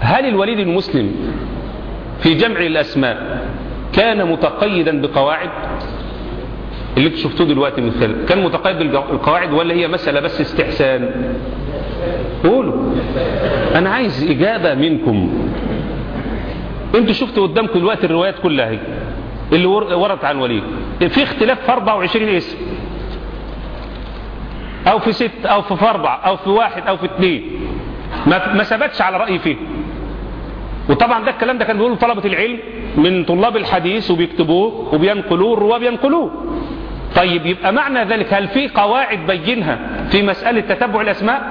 هل الوليد المسلم في جمع الأسماء كان متقيدا بقواعد؟ اللي شفتوه دلوقتي من خلال كان متقيد بالقواعد ولا هي مسألة بس استحسان؟ قولوا. أنا عايز إجابة منكم. أنتوا شفتوا قدامكم دلوقتي الروايات كلها هي اللي وردت عن وليد. في اختلاف في 24 اسم. أو في ست أو في أربع أو في واحد أو في اثنين ما, ما ثبتش على رأي فيه. وطبعا ده الكلام ده كان بيقوله طلبة العلم من طلاب الحديث وبيكتبوه وبينقلوه الرواه بينقلوه. طيب يبقى معنى ذلك هل في قواعد بينها في مسألة تتبع الأسماء؟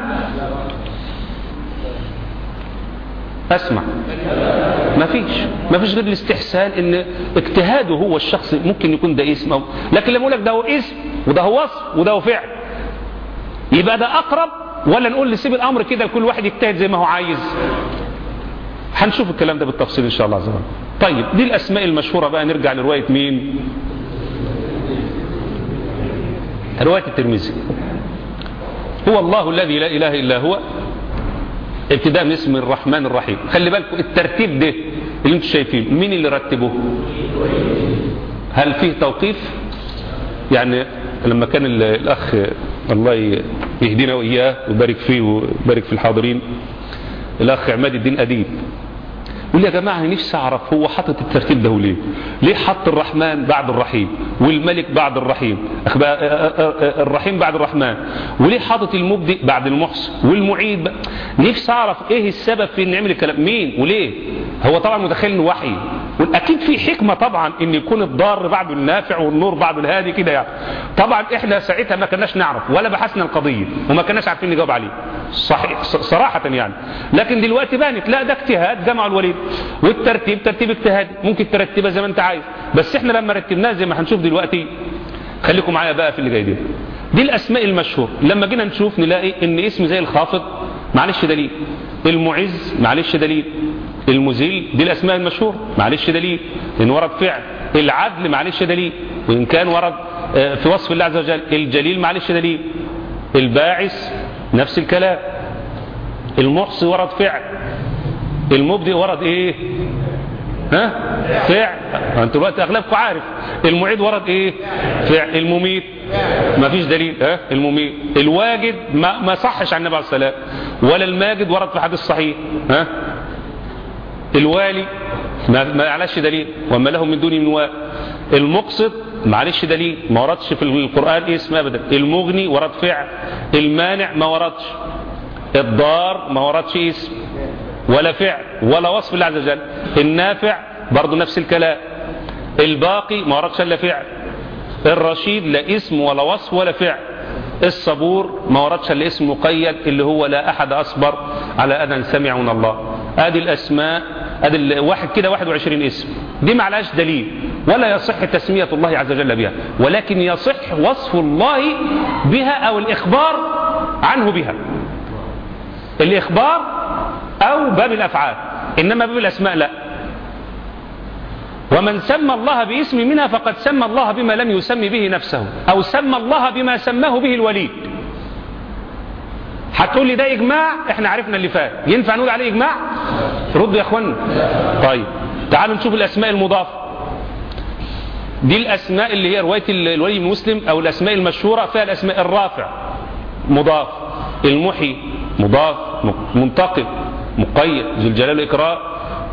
أسمع. ما فيش. ما فيش غير الاستحسان إن اجتهاده هو الشخص ممكن يكون ده اسم أو لكن لما لك ده هو اسم وده هو وصف وده هو فعل. يبقى ده أقرب ولا نقول نسيب الأمر كده لكل واحد يجتهد زي ما هو عايز؟ هنشوف الكلام ده بالتفصيل إن شاء الله عز وجل. طيب دي الأسماء المشهورة بقى نرجع لرواية مين؟ رواية الترمذي. هو الله الذي لا إله إلا هو ابتداء من اسم الرحمن الرحيم. خلي بالكم الترتيب ده اللي أنتم شايفينه مين اللي رتبه؟ هل فيه توقيف؟ يعني لما كان الأخ الله يهدينا وإياه ويبارك فيه ويبارك في الحاضرين الأخ عماد الدين أديب يقول يا جماعة نفسي أعرف هو حاطط الترتيب ده ليه ليه حط الرحمن بعد الرحيم؟ والملك بعد الرحيم؟ الرحيم بعد الرحمن. وليه حاطط المبدئ بعد المحسن والمعيد نفسي أعرف إيه السبب في إن يعمل الكلام؟ مين؟ وليه؟ هو طبعا متخيل إنه وحي. واكيد في حكمة طبعا إن يكون الضار بعده النافع والنور بعده الهادي كده يعني. طبعا إحنا ساعتها ما كناش نعرف ولا بحثنا القضية وما كناش عارفين نجاوب عليه. صحيح صراحة يعني. لكن دلوقتي بانت لا ده اجتهاد جمع الوليد. والترتيب ترتيب اجتهادي ممكن ترتبها زي ما انت عايز. بس إحنا لما رتبناها زي ما هنشوف دلوقتي خليكم معايا بقى في اللي جاي دي. دي الأسماء المشهور. لما جينا نشوف نلاقي إن اسم زي الخافض معلش دليل. المعز معلش دليل. المزيل دي الأسماء المشهوره معلش دليل. إن ورد فعل. العدل معلش دليل. وإن كان ورد في وصف الله عز وجل. الجليل معلش دليل. الباعث نفس الكلام. المحصي ورد فعل. المبدئ ورد إيه؟ ها؟ فعل. أنت دلوقتي أغلبكم عارف. المعيد ورد إيه؟ فعل. المميت. ما فيش دليل. ها؟ المميت. الواجد ما, ما صحش عن النبي عليه الصلاه ولا الماجد ورد في حديث صحيح ها؟ الوالي ما معلش دليل. وما له من دونه من وال. المقصد معلش دليل. ما وردش في القرآن اسم ابدا. المغني ورد فعل. المانع ما وردش. الضار ما وردش اسم. ولا فعل ولا وصف الله عز وجل. النافع برضه نفس الكلام. الباقي ما وردش إلا فعل. الرشيد لا اسم ولا وصف ولا فعل. الصبور ما وردش إلا اسم مقيد اللي هو لا أحد أصبر على اذى سمع من الله. أدي الأسماء أدي واحد كده 21 اسم. دي معلهاش دليل. ولا يصح تسمية الله عز وجل بها. ولكن يصح وصف الله بها أو الإخبار عنه بها. الإخبار أو باب الأفعال. إنما باب الأسماء لا. ومن سمى الله باسم منها فقد سمى الله بما لم يسمي به نفسه أو سمى الله بما سماه به الوليد. هتقول لي ده إجماع؟ إحنا عرفنا اللي فات. ينفع نقول عليه إجماع؟ ردوا يا اخوانا طيب تعالوا نشوف الأسماء المضافة. دي الأسماء اللي هي رواية الولي المسلم أو الأسماء المشهورة فيها الأسماء الرافع. مضاف. المحي. مضاف. منتقم مقيد ذو الجلال والإكرام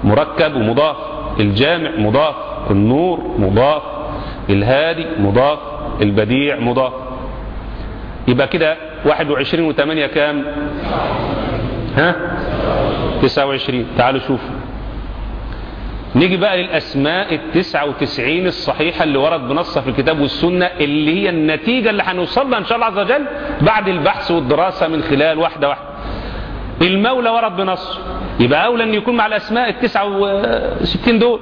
مركب ومضاف الجامع مضاف النور مضاف الهادي مضاف البديع مضاف. يبقى كده 21 و8 كام؟ ها؟ 29 تعالوا شوفوا. نيجي بقى للأسماء التسعة وتسعين الصحيحة اللي ورد بنصها في الكتاب والسنة اللي هي النتيجة اللي هنوصل لها إن شاء الله عز وجل بعد البحث والدراسة من خلال واحدة واحدة. المولى ورد بنص يبقى أولى أن يكون مع الأسماء التسعة وستين دول.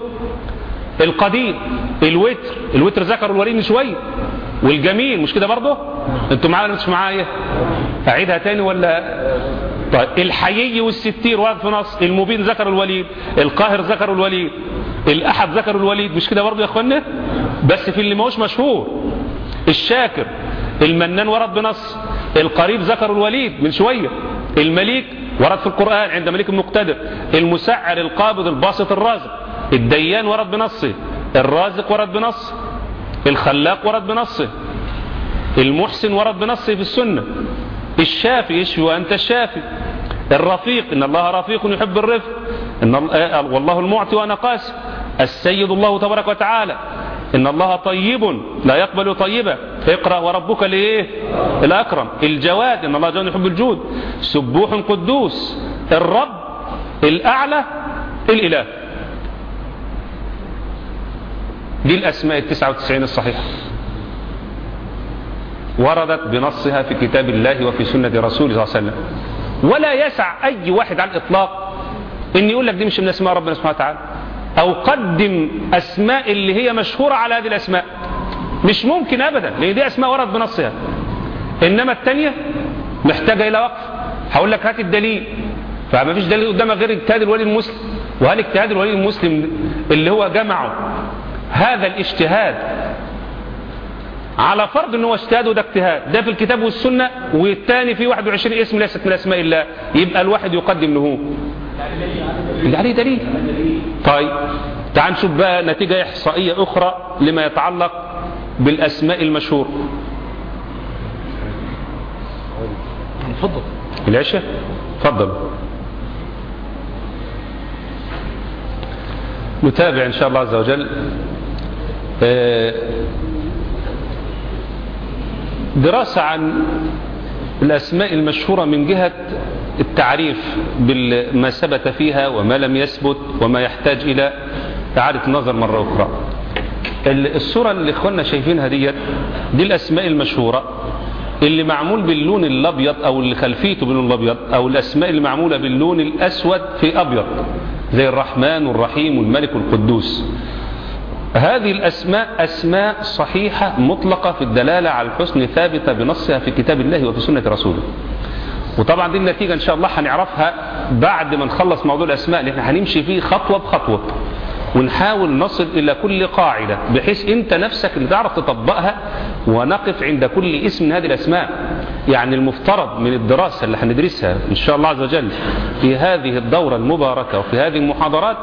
القديم الوتر الوتر ذكر الوليد من شوية. والجميل مش كده برضه؟ أنتوا معايا ولا مش معايا؟ أعيدها تاني ولا؟ طيب الحيي والستير ورد في نص المبين ذكر الوليد القاهر ذكر الوليد الأحد ذكر الوليد مش كده برضه يا اخوانا بس في اللي ماهوش مشهور الشاكر المنان ورد بنص القريب ذكر الوليد من شوية المليك ورد في القرآن عند ملك مقتدر المسعر القابض الباسط الرازق. الديان ورد بنصه الرازق ورد بنصه الخلاق ورد بنصه المحسن ورد بنصه في السنة. الشافي يشفي وأنت الشافي. الرفيق إن الله رفيق يحب الرفق. إن والله المعطي وأنا قاسي. السيد الله تبارك وتعالى. إن الله طيب لا يقبل طيبا اقرأ وربك لإيه؟ الأكرم. الجواد إن الله جواد يحب الجود. سبوح قدوس. الرب الأعلى الإله. دي الأسماء التسعة وتسعين الصحيحة. وردت بنصها في كتاب الله وفي سنة رسوله صلى الله عليه وسلم. ولا يسع أي واحد على الإطلاق إن يقول لك دي مش من أسماء ربنا سبحانه وتعالى. أو قدم أسماء اللي هي مشهورة على هذه الأسماء. مش ممكن أبدا لأن دي أسماء ورد بنصها. إنما الثانية محتاجة إلى وقف. هقول لك هات الدليل. فما فيش دليل قدامك غير اجتهاد الولي المسلم. وهل اجتهاد الولي المسلم اللي هو جمعه هذا الاجتهاد على فرض ان هو اجتهاد وده اجتهاد؟ ده في الكتاب والسنة والثاني في 21 اسم ليست من أسماء الله. يبقى الواحد يقدم له. اللي عليه دليل طيب تعال نشوف بقى نتيجة إحصائية أخرى لما يتعلق بالأسماء المشهور. تفضل. العشاء؟ تفضل. نتابع إن شاء الله عز وجل. دراسة عن الأسماء المشهورة من جهة التعريف بما ثبت فيها وما لم يثبت وما يحتاج إلى إعادة النظر مرة أخرى. الصورة اللي إخواننا شايفينها ديت دي الأسماء المشهورة اللي معمول باللون الأبيض أو اللي خلفيته باللون الأبيض أو الأسماء اللي معمولة باللون الأسود في أبيض زي الرحمن والرحيم والملك والقدوس هذه الأسماء أسماء صحيحة مطلقة في الدلالة على الحسن ثابتة بنصها في كتاب الله وفي سنة رسوله. وطبعا دي النتيجة إن شاء الله هنعرفها بعد ما نخلص موضوع الأسماء اللي إحنا هنمشي فيه خطوة بخطوة. ونحاول نصل إلى كل قاعدة بحيث أنت نفسك اللي تعرف تطبقها ونقف عند كل اسم من هذه الأسماء. يعني المفترض من الدراسة اللي هندرسها إن شاء الله عز وجل في هذه الدورة المباركة وفي هذه المحاضرات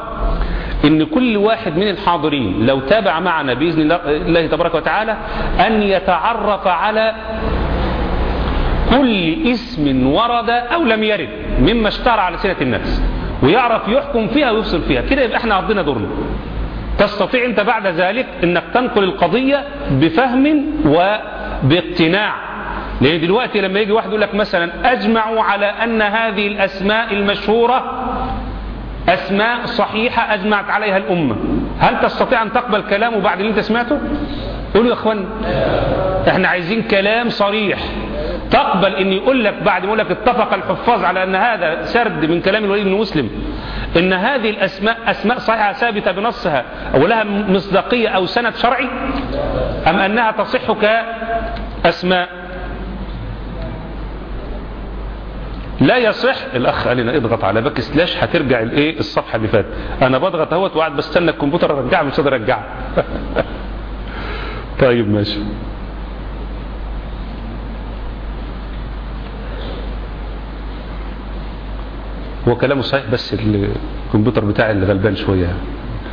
إن كل واحد من الحاضرين لو تابع معنا بإذن الله تبارك وتعالى أن يتعرف على كل اسم ورد أو لم يرد مما اشتهر على سنة الناس ويعرف يحكم فيها ويفصل فيها كده يبقى إحنا قضينا دورنا. تستطيع أنت بعد ذلك إنك تنقل القضية بفهم وباقتناع. لأن دلوقتي لما يجي واحد يقول لك مثلا اجمعوا على أن هذه الأسماء المشهورة أسماء صحيحة أجمعت عليها الأمة. هل تستطيع أن تقبل كلامه بعد اللي أنت سمعته؟ قولوا يا إخوان إحنا عايزين كلام صريح. تقبل ان يقول لك بعد ما يقول لك اتفق الحفاظ على أن هذا سرد من كلام الوليد بن مسلم إن هذه الأسماء أسماء صحيحة ثابتة بنصها أو لها مصداقية أو سند شرعي أم أنها تصح كأسماء؟ لا يصح. الأخ قال لنا اضغط على backslash هترجع الإيه؟ الصفحة اللي فاتت. أنا بضغط أهوت وقاعد بستنى الكمبيوتر ارجعها مش قادر ارجعها طيب ماشي. هو كلامه صحيح بس الكمبيوتر بتاعي اللي غلبان شوية.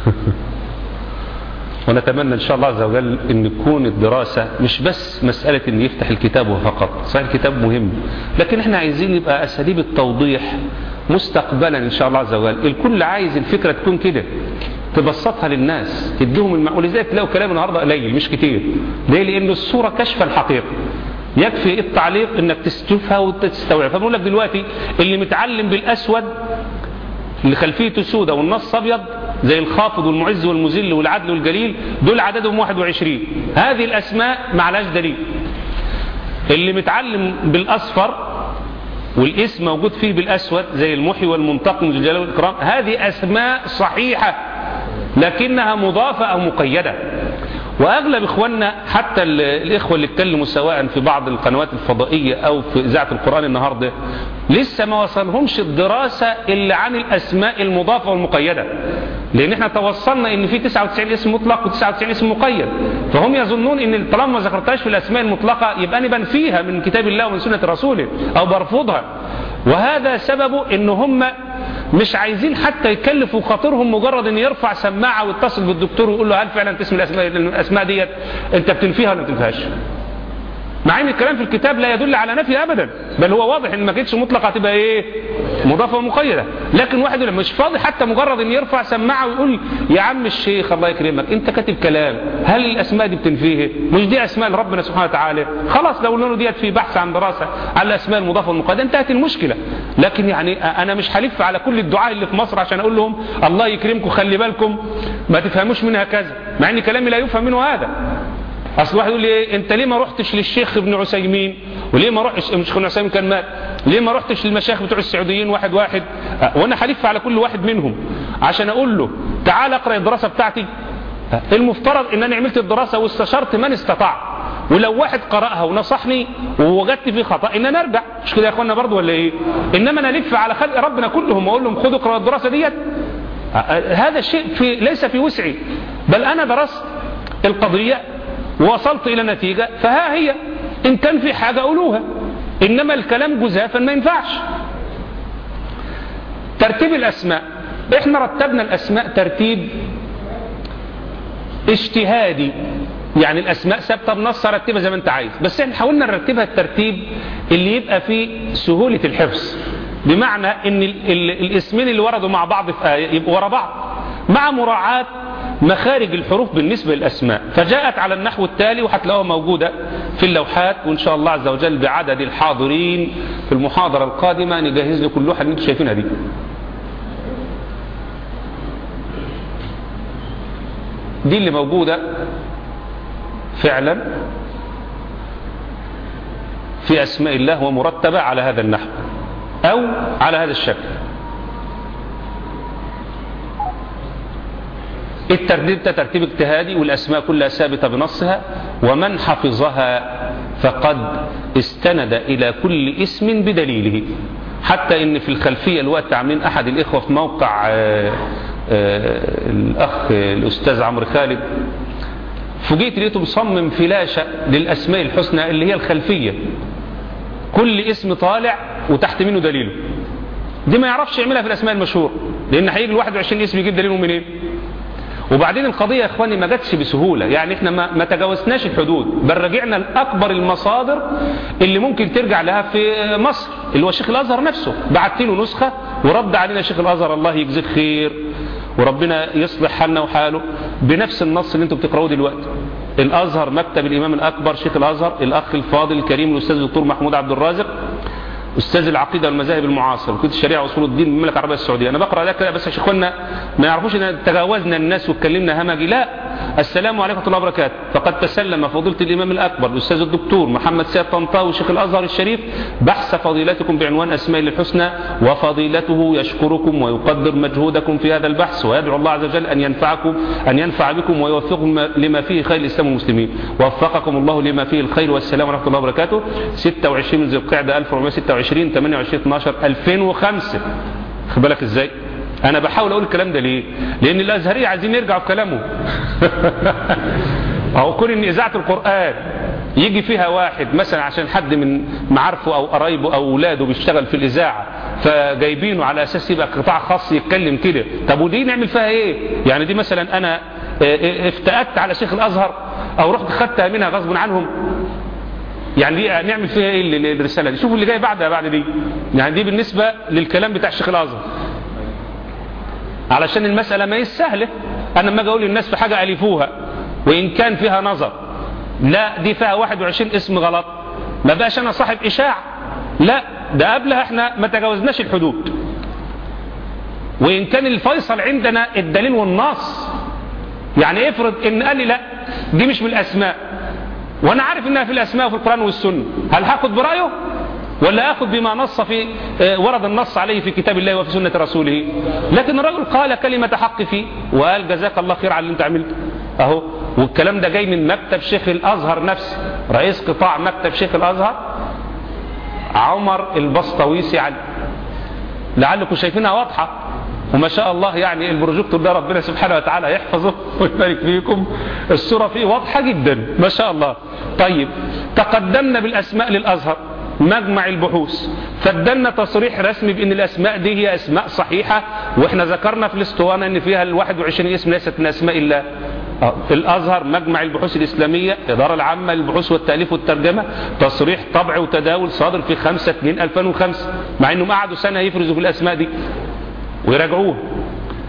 ونتمنى إن شاء الله عز وجل إن تكون الدراسة مش بس مسألة إن يفتح الكتاب فقط. صحيح الكتاب مهم لكن إحنا عايزين يبقى أساليب التوضيح مستقبلا إن شاء الله عز وجل. الكل عايز الفكرة تكون كده تبسطها للناس تديهم المعقول. إزاي تلاقوا كلام النهارده قليل مش كتير. ليه؟ لأن الصورة كشف الحقيقة. يكفي التعليق إنك تشوفها وتستوعب فبقول لك دلوقتي اللي متعلم بالأسود اللي خلفيته سودة والنص أبيض زي الخافض والمعز والمذل والعدل والجليل دول عددهم 21 هذه الأسماء معلاش دليل. اللي متعلم بالأصفر والاسم موجود فيه بالأسود زي المحي والمنتقم ذو الجلال والإكرام هذه أسماء صحيحة لكنها مضافة أو مقيدة. وأغلب إخواننا حتى الإخوة اللي اتكلموا سواء في بعض القنوات الفضائية أو في إذاعة القرآن النهارده لسه ما وصلهمش الدراسة اللي عن الأسماء المضافة والمقيدة. لأن إحنا توصلنا إن في 99 اسم مطلق و99 اسم مقيد. فهم يظنون إن طالما ما ذكرتهاش في الأسماء المطلقة يبقى أنا بنفيها من كتاب الله ومن سنة رسوله أو برفضها وهذا سببه إن هم مش عايزين حتى يكلفوا خاطرهم مجرد إن يرفع سماعة ويتصل بالدكتور ويقول له هل فعلا الاسماء الأسماء ديت؟ أنت بتنفيها ولا ما بتنفيهاش؟ مع إن الكلام في الكتاب لا يدل على نفي ابدا بل هو واضح إن ما كانتش مطلقة هتبقى إيه؟ مضافة ومقيدة. لكن واحد مش فاضي حتى مجرد إن يرفع سماعة ويقول يا عم الشيخ الله يكرمك أنت كاتب كلام هل الأسماء دي بتنفيه؟ مش دي أسماء ربنا سبحانه وتعالى؟ خلاص لو قلنا ديت في بحث عن دراسة على الأسماء المضافة والمقيدة انتهت المشكلة. لكن يعني أنا مش هلف على كل الدعاء اللي في مصر عشان أقول لهم الله يكرمكم خلي بالكم ما تفهموش منها كذا مع إن كلامي لا يفهم منه هذا. أصل واحد يقول لي إيه أنت ليه ما رحتش للشيخ ابن عثيمين؟ وليه ما رحتش؟ مش ابن عثيمين كان مات. ليه ما رحتش للمشايخ بتوع السعوديين واحد واحد؟ أه وأنا هلف على كل واحد منهم. عشان أقول له تعال أقرأ الدراسة بتاعتي. أه المفترض إن أنا عملت الدراسة واستشرت من استطاع. ولو واحد قرأها ونصحني ووجدت فيه خطأ إن أنا أرجع. مش كده يا اخوانا برضه ولا إيه؟ إنما أنا ألف على خلق ربنا كلهم وأقول لهم خدوا اقرا الدراسة ديت. أه هذا الشيء في ليس في وسعي. بل أنا درست القضية ووصلت إلى نتيجة فها هي. إن كان في حاجة قولوها. إنما الكلام جزافا ما ينفعش. ترتيب الأسماء. إحنا رتبنا الأسماء ترتيب اجتهادي. يعني الأسماء ثابتة بنص رتبها زي ما أنت عايز. بس إحنا حاولنا نرتبها الترتيب اللي يبقى فيه سهولة الحفظ. بمعنى إن ال ال الاسمين اللي وردوا مع بعض في آية يبقوا ورا بعض. مع مراعاة مخارج الحروف بالنسبة للأسماء. فجاءت على النحو التالي وهتلاقوها موجودة في اللوحات وإن شاء الله عز وجل بعدد الحاضرين في المحاضرة القادمة نجهز لكل لوحة اللي أنتم شايفينها دي. دي اللي موجودة فعلا في أسماء الله ومرتبة على هذا النحو أو على هذا الشكل. الترتيب ده ترتيب اجتهادي والأسماء كلها ثابتة بنصها ومن حفظها فقد استند إلى كل اسم بدليله. حتى إن في الخلفية الوقت عاملين أحد الإخوة في موقع آآ آآ الأخ الأستاذ عمرو خالد فوجئت لقيته مصمم فلاشة للأسماء الحسنى اللي هي الخلفية. كل اسم طالع وتحت منه دليله. دي ما يعرفش يعملها في الأسماء المشهور لأن هيجي ال 21 اسم يجيب دليله منين؟ وبعدين القضية يا إخواني ما جاتش بسهولة. يعني إحنا ما, ما تجاوزناش الحدود. بل رجعنا لأكبر المصادر اللي ممكن ترجع لها في مصر اللي هو شيخ الأزهر نفسه. بعت له نسخة ورد علينا شيخ الأزهر الله يجزيه خير وربنا يصلح حالنا وحاله بنفس النص اللي أنتم بتقرأوه دلوقتي. الأزهر مكتب الإمام الأكبر شيخ الأزهر الأخ الفاضل الكريم الأستاذ الدكتور محمود عبد الرازق. أستاذ العقيدة والمذاهب المعاصر كنت الشريعه واصول الدين بالمملكه العربية السعودية. أنا بقرأ كده بس يا اخوانا ما يعرفوش إن تجاوزنا الناس واتكلمنا همجي لا. السلام عليكم ورحمة الله وبركاته. فقد تسلم فضيلة الإمام الأكبر الأستاذ الدكتور محمد سيد طنطاوي شيخ الأزهر الشريف بحث فضيلتكم بعنوان أسماء الحسنى وفضيلته يشكركم ويقدر مجهودكم في هذا البحث ويدعو الله عز وجل أن ينفعكم أن ينفع بكم ويوفقكم لما فيه خير الاسلام والمسلمين. وفقكم الله لما فيه الخير والسلام ورحمة الله وبركاته. 26 ذي القعدة 1426 28 12 2005 خد بالك إزاي؟ أنا بحاول أقول الكلام ده ليه؟ لأن الازهريه عايزين يرجعوا في كلامهم أو كون إن إذاعة القرآن يجي فيها واحد مثلا عشان حد من معارفه أو قرايبه أو أولاده بيشتغل في الإذاعة فجايبينه على أساس يبقى قطاع خاص يتكلم كده. طب ودي نعمل فيها إيه؟ يعني دي مثلا أنا افتأت على شيخ الأزهر أو رحت خدتها منها غصب عنهم. يعني دي نعمل فيها إيه الرسالة دي؟ شوفوا اللي جاي بعدها بعد دي. يعني دي بالنسبة للكلام بتاع الشيخ الأزهر. علشان المسألة ما هي سهلة. أنا لما أجي أقول للناس في حاجة ألفوها وإن كان فيها نظر لا دي فيها 21 اسم غلط. ما بقاش أنا صاحب اشاع لا ده قبلها إحنا ما تجاوزناش الحدود. وإن كان الفيصل عندنا الدليل والنص يعني افرض إن قال لي لا دي مش من الأسماء. وأنا عارف إنها في الأسماء وفي القرآن والسنة. هل هاخد برأيه؟ ولا اخذ بما نص في ورد النص عليه في كتاب الله وفي سنة رسوله. لكن الرجل قال كلمة حق فيه وقال جزاك الله خير على اللي انت عملته. أهو والكلام ده جاي من مكتب شيخ الأزهر نفسه. رئيس قطاع مكتب شيخ الأزهر عمر البسطويسي علي. لعلكم شايفينها واضحة. وما شاء الله يعني البروجيكتور ده ربنا سبحانه وتعالى يحفظه ويبارك فيكم. الصورة فيه واضحة جدا ما شاء الله. طيب تقدمنا بالأسماء للأزهر. مجمع البحوث. فادلنا تصريح رسمي بإن الأسماء دي هي أسماء صحيحة وإحنا ذكرنا في الأسطوانة إن فيها ال 21 اسم ليست من أسماء الله. آه، الأزهر مجمع البحوث الإسلامية الادارة العامة للبحوث والتأليف والترجمة تصريح طبع وتداول صادر في 5 2 2005 مع انهم قعدوا سنة يفرزوا في الأسماء دي. ويراجعوه.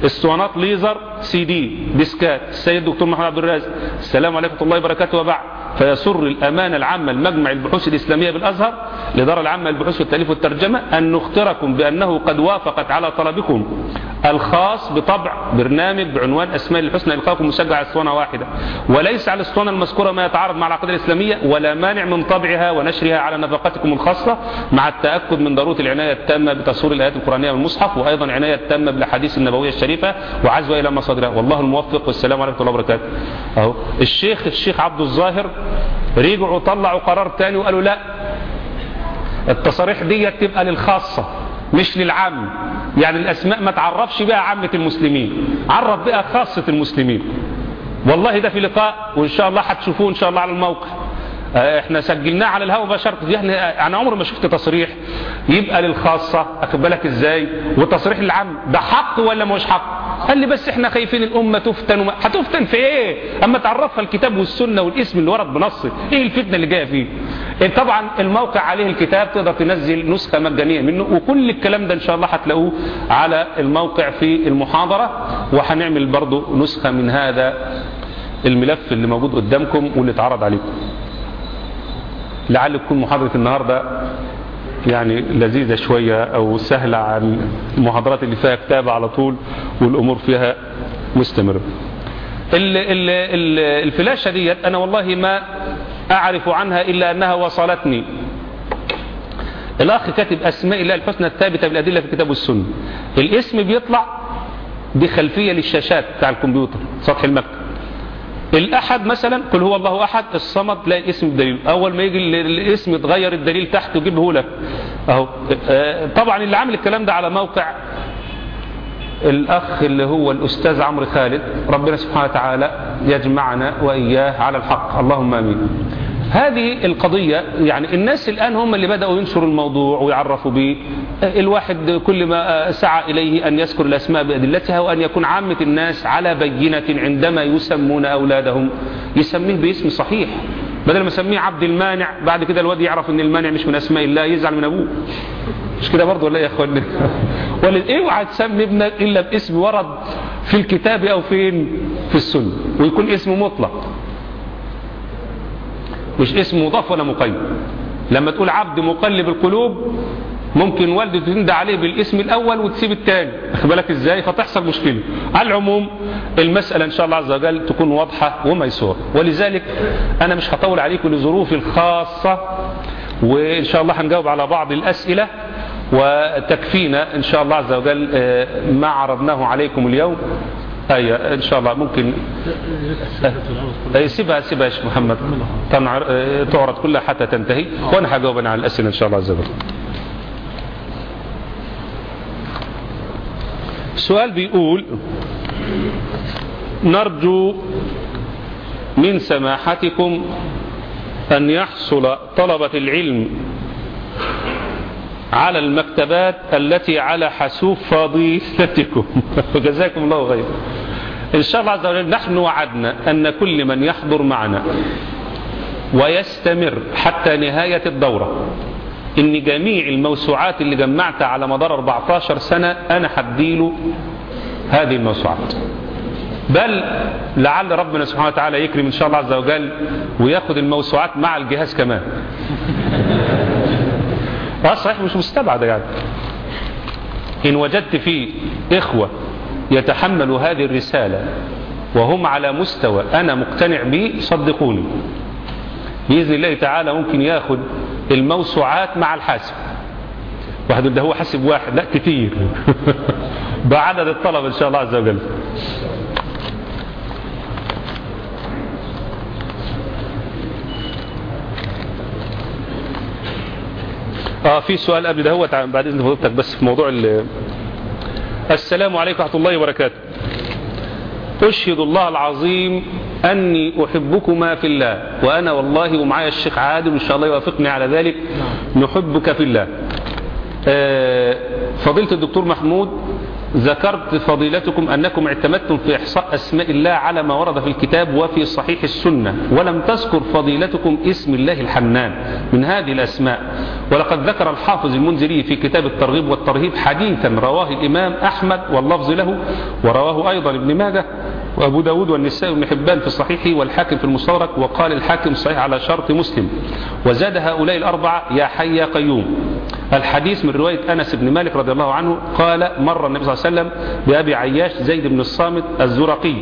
أسطوانات ليزر سي دي ديسكات. السيد دكتور محمد عبد الرازق السلام عليكم ورحمة الله وبركاته. وبعد فيسر الأمانة العامة لمجمع البحوث الإسلامية بالأزهر الاداره العامة للبحوث والتأليف والترجمة أن نخبركم بأنه قد وافقت على طلبكم الخاص بطبع برنامج بعنوان أسماء الحسنى. إلقاكم مسجل على أسطوانة واحدة. وليس على الاسطوانه المذكورة ما يتعارض مع العقيدة الإسلامية ولا مانع من طبعها ونشرها على نفقاتكم الخاصة مع التأكد من ضرورة العناية التامة بتصوير الآيات القرآنية والمصحف وأيضا عناية تامة بالأحاديث النبوية الشريفة وعزوها إلى مصادرها والله الموفق. والسلام عليكم ورحمة الله وبركاته. أهو. الشيخ الشيخ عبد الظاهر رجعوا طلعوا قرار تاني وقالوا لا. التصاريح دي تبقى للخاصة مش للعام. يعني الأسماء ما تعرفش بها عامة المسلمين. عرف بها خاصة المسلمين. والله ده في لقاء وإن شاء الله هتشوفوه إن شاء الله على الموقع. إحنا سجلناه على الهواء مباشره يعني أنا عمري ما شفت تصريح يبقى للخاصة. أخد بالك إزاي؟ وتصريح للعام ده حق ولا مش حق؟ قال لي بس إحنا خايفين الأمة تفتن. وما هتفتن في إيه؟ أما تعرفها الكتاب والسنة والاسم اللي ورد بنصه إيه الفتنة اللي جاية فيه؟ إيه طبعا الموقع عليه الكتاب تقدر تنزل نسخة مجانية منه وكل الكلام ده إن شاء الله هتلاقوه على الموقع في المحاضرة. وهنعمل برضو نسخة من هذا الملف اللي موجود قدامكم واللي اتعرض عليكم. لعل تكون محاضرة النهاردة يعني لذيذة شوية أو سهلة عن المحاضرات اللي فيها كتابة على طول والأمور فيها مستمرة. ال- ال- ال- الفلاشة ديت أنا والله ما أعرف عنها إلا أنها وصلتني. الأخ كاتب أسماء الله الحسنى الثابتة بالأدلة في الكتاب والسنة الاسم بيطلع بخلفية للشاشات بتاع الكمبيوتر سطح المكتب. الأحد مثلا قل هو الله أحد الصمد تلاقي اسم الدليل أول ما يجي ال- الاسم يتغير الدليل تحت ويجيبه لك. أهو. آه، طبعا اللي عامل الكلام ده على موقع الأخ اللي هو الأستاذ عمرو خالد. ربنا سبحانه وتعالى يجمعنا وإياه على الحق. اللهم آمين. هذه القضية يعني الناس الآن هم اللي بدأوا ينشروا الموضوع ويعرفوا به. الواحد كل ما سعى إليه أن يذكر الأسماء بأدلتها وأن يكون عامة الناس على بينة عندما يسمون أولادهم. يسميه باسم صحيح. بدل ما يسميه عبد المانع بعد كده الواد يعرف إن المانع مش من أسماء الله يزعل من أبوه. مش كده برضه ولا إيه يا اخوان ولا اوعى تسمي ابنك إلا باسم ورد في الكتاب أو فين؟ في السنة. ويكون اسمه مطلق. مش اسم مضاف ولا مقيد. لما تقول عبد مقلب القلوب ممكن والدته تندى عليه بالاسم الأول وتسيب الثاني بالك إزاي؟ فتحصل مشكلة. على العموم المسألة إن شاء الله عز وجل تكون واضحة وميسورة. ولذلك أنا مش هطول عليكم لظروفي الخاصة وإن شاء الله هنجاوب على بعض الأسئلة وتكفينا إن شاء الله عز وجل آه، ما عرضناه عليكم اليوم. أيوه إن شاء الله ممكن. آه، سيبها سيبها يا شيخ محمد. تنعر- آه، تعرض كلها حتى تنتهي. وأنا هجاوب أنا على الأسئلة إن شاء الله عز وجل. السؤال بيقول نرجو من سماحتكم أن يحصل طلبة العلم على المكتبات التي على حسوب فضيلتكم وجزاكم الله خيرا إن شاء الله عز وجل نحن وعدنا أن كل من يحضر معنا ويستمر حتى نهاية الدورة إن جميع الموسوعات اللي جمعتها على مدار 14 سنة أنا هديله هذه الموسوعات. بل لعل ربنا سبحانه وتعالى يكرم إن شاء الله عز وجل وياخد الموسوعات مع الجهاز كمان. آه صحيح مش مستبعد يعني إن وجدت فيه إخوة يتحملوا هذه الرسالة وهم على مستوى أنا مقتنع به صدقوني. بإذن الله تعالى ممكن ياخد الموسوعات مع الحاسب. واحد ده هو حاسب واحد لا كتير. بعدد الطلب إن شاء الله عز وجل. آه في سؤال قبل ده هو بعد إذن حضرتك بس في موضوع السلام عليكم ورحمة الله وبركاته. أشهد الله العظيم أني أحبكما في الله وأنا والله ومعايا الشيخ عادل إن شاء الله يوافقني على ذلك نحبك في الله. آه، فضيلة الدكتور محمود ذكرت فضيلتكم أنكم اعتمدتم في إحصاء أسماء الله على ما ورد في الكتاب وفي صحيح السنة ولم تذكر فضيلتكم اسم الله الحنان من هذه الأسماء. ولقد ذكر الحافظ المنذري في كتاب الترغيب والترهيب حديثا رواه الإمام أحمد واللفظ له ورواه أيضا ابن ماجه وأبو داود والنساء بن حبان في صحيحه والحاكم في المستدرك وقال الحاكم صحيح على شرط مسلم. وزاد هؤلاء الأربعة يا حي يا قيوم. الحديث من رواية أنس بن مالك رضي الله عنه قال مر النبي صلى الله عليه وسلم بأبي عياش زيد بن الصامت الزرقي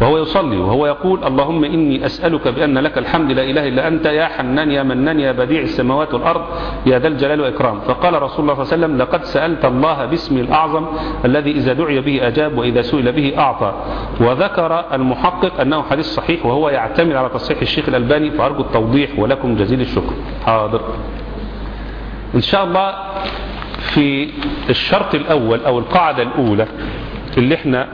وهو يصلي وهو يقول اللهم إني أسألك بأن لك الحمد لا إله إلا أنت يا حنان يا منان يا بديع السماوات والأرض يا ذا الجلال والإكرام. فقال رسول الله صلى الله عليه وسلم لقد سألت الله باسمه الأعظم الذي إذا دعي به أجاب وإذا سئل به أعطى. وذكر المحقق أنه حديث صحيح وهو يعتمد على تصحيح الشيخ الألباني فأرجو التوضيح ولكم جزيل الشكر حاضر. إن شاء الله في الشرط الأول أو القاعدة الأولى اللي إحنا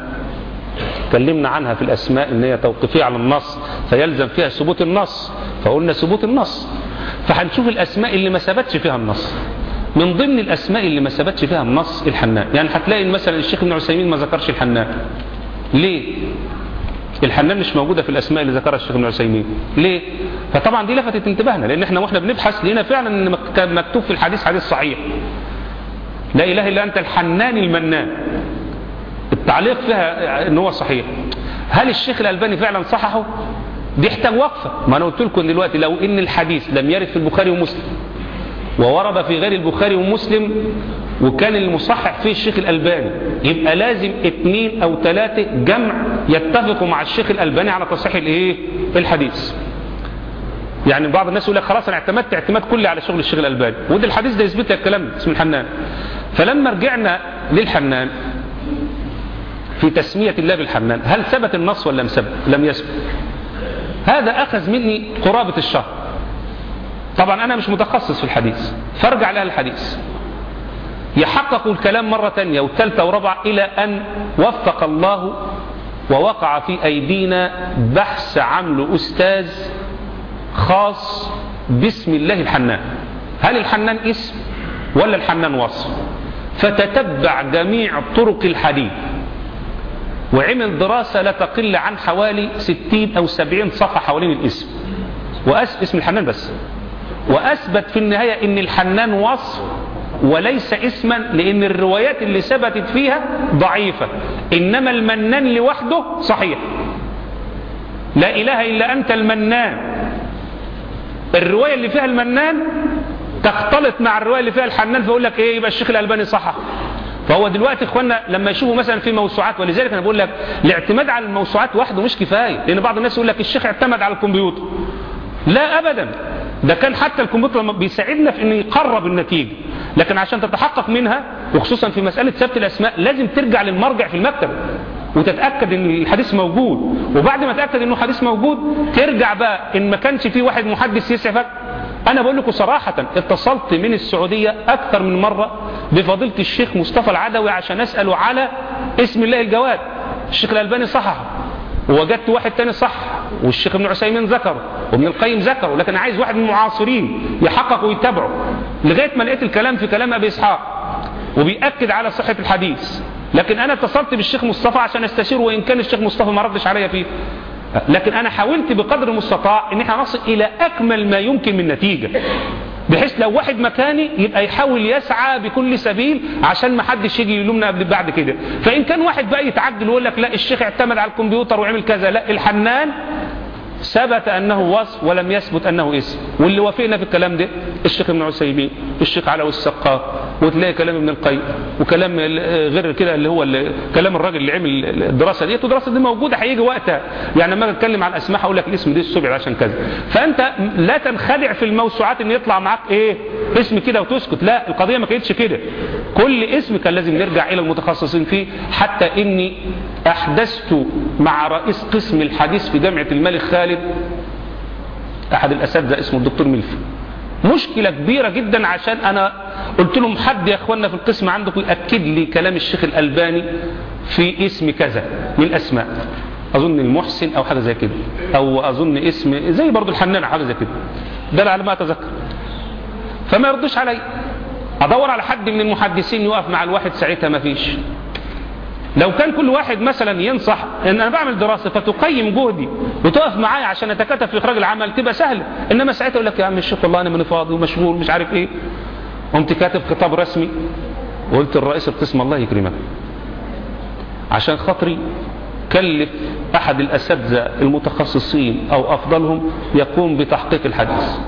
تكلمنا عنها في الأسماء إن هي توقيفية على النص فيلزم فيها ثبوت النص فقلنا ثبوت النص. فهنشوف الأسماء اللي ما ثبتش فيها النص. من ضمن الأسماء اللي ما ثبتش فيها النص الحنان. يعني هتلاقي مثلا الشيخ ابن عثيمين ما ذكرش الحنان. ليه؟ الحنان مش موجودة في الأسماء اللي ذكرها الشيخ ابن عثيمين. ليه؟ فطبعا دي لفتت انتباهنا لأن إحنا وإحنا بنبحث لقينا فعلا إن مكتوب في الحديث حديث صحيح. لا إله إلا أنت الحنان المنان. التعليق فيها إن هو صحيح. هل الشيخ الألباني فعلا صححه؟ دي يحتاج وقفة. ما أنا قلت لكم دلوقتي لو إن الحديث لم يرد في البخاري ومسلم وورد في غير البخاري ومسلم وكان المصحح فيه الشيخ الألباني يبقى لازم اثنين أو ثلاثة جمع يتفقوا مع الشيخ الألباني على تصحيح الايه؟ الحديث. يعني بعض الناس يقول لك خلاص أنا اعتمدت اعتماد كلي على شغل الشيخ الألباني. وده الحديث ده يثبت لك الكلام اسم الحنان. فلما رجعنا للحنان في تسمية الله بالحنان هل ثبت النص ولا لم ثبت؟ لم يثبت. هذا أخذ مني قرابة الشهر. طبعا أنا مش متخصص في الحديث. فارجع لها الحديث. يحقق الكلام مرة تانية وثالثة ورابعة إلى أن وفق الله ووقع في أيدينا بحث عمل أستاذ خاص باسم الله الحنان. هل الحنان اسم ولا الحنان وصف؟ فتتبع جميع طرق الحديث. وعمل دراسة لا تقل عن حوالي 60 أو 70 صفحة حوالين الاسم. وأس اسم الحنان بس. وأثبت في النهاية أن الحنان وصف وليس اسما لأن الروايات اللي ثبتت فيها ضعيفة. إنما المنان لوحده صحيح. لا إله إلا أنت المنان. الرواية اللي فيها المنان تختلط مع الرواية اللي فيها الحنان فيقول لك إيه يبقى الشيخ الألباني صحح. فهو دلوقتي اخوانا لما يشوفوا مثلا في موسوعات ولذلك أنا بقول لك الاعتماد على الموسوعات وحده مش كفاية لأن بعض الناس يقول لك الشيخ اعتمد على الكمبيوتر. لا ابدا. ده كان حتى الكمبيوتر بيساعدنا في انه يقرب النتيجة. لكن عشان تتحقق منها وخصوصا في مسألة ثبت الأسماء لازم ترجع للمرجع في المكتب وتتأكد إن الحديث موجود. وبعد ما تأكد إنه حديث موجود ترجع بقى إن ما كانش في واحد محدث يسعفك. أنا بقول لكم صراحة اتصلت من السعودية أكثر من مرة بفضيلة الشيخ مصطفى العدوي عشان أسأله على اسم الله الجواد. الشيخ الألباني صححه. ووجدت واحد تاني صح والشيخ ابن عثيمين ذكره وابن القيم ذكره لكن عايز واحد من المعاصرين يحقق ويتبعه لغاية ما لقيت الكلام في كلام أبي إسحاق وبيأكد على صحة الحديث. لكن أنا اتصلت بالشيخ مصطفى عشان أستشيره وإن كان الشيخ مصطفى ما ردش عليا فيه. لكن أنا حاولت بقدر المستطاع إن إحنا نصل إلى أكمل ما يمكن من نتيجة. بحيث لو واحد مكاني يبقى يحاول يسعى بكل سبيل عشان ما حدش يجي يلومنا بعد كده. فإن كان واحد بقى يتعجل ويقول لك لا الشيخ اعتمد على الكمبيوتر وعمل كذا لا الحنان ثبت أنه وصف ولم يثبت أنه اسم. واللي وافقنا في الكلام ده الشيخ ابن عثيمين الشيخ علاوي السقاف وتلاقي كلام ابن القيم وكلام غير كده اللي هو اللي كلام الراجل اللي عمل الدراسة ديت والدراسه دي موجودة هيجي وقتها. يعني لما أتكلم عن الأسماء هقول لك الاسم ده السبع عشان كذا. فأنت لا تنخدع في الموسوعات إن يطلع معاك إيه؟ اسم كده وتسكت. لا القضية ما كانتش كده. كل اسم كان لازم نرجع إلى المتخصصين فيه. حتى إني أحدثت مع رئيس قسم الحديث في جامعة الملك خالد. أحد الأساتذة اسمه الدكتور ملفي. مشكلة كبيرة جدا عشان أنا قلت لهم حد يا اخوانا في القسم عندكم يأكد لي كلام الشيخ الألباني في اسم كذا من الاسماء أظن المحسن أو حاجة زي كده. أو أظن اسم زي برضو الحنان أو حاجة زي كده. ده على ما أتذكر. فما يردش علي. أدور على حد من المحدثين يقف مع الواحد ساعتها ما فيش. لو كان كل واحد مثلا ينصح إن أنا بعمل دراسة فتقيم جهدي وتقف معايا عشان اتكاتف في إخراج العمل تبقى سهله إنما ساعتها يقول لك يا عم الشيخ والله أنا ماني فاضي ومشغول مش عارف إيه. قمت كاتب خطاب رسمي وقلت الرئيس القسم الله يكرمك. عشان خاطري كلف أحد الأساتذة المتخصصين أو أفضلهم يقوم بتحقيق الحديث.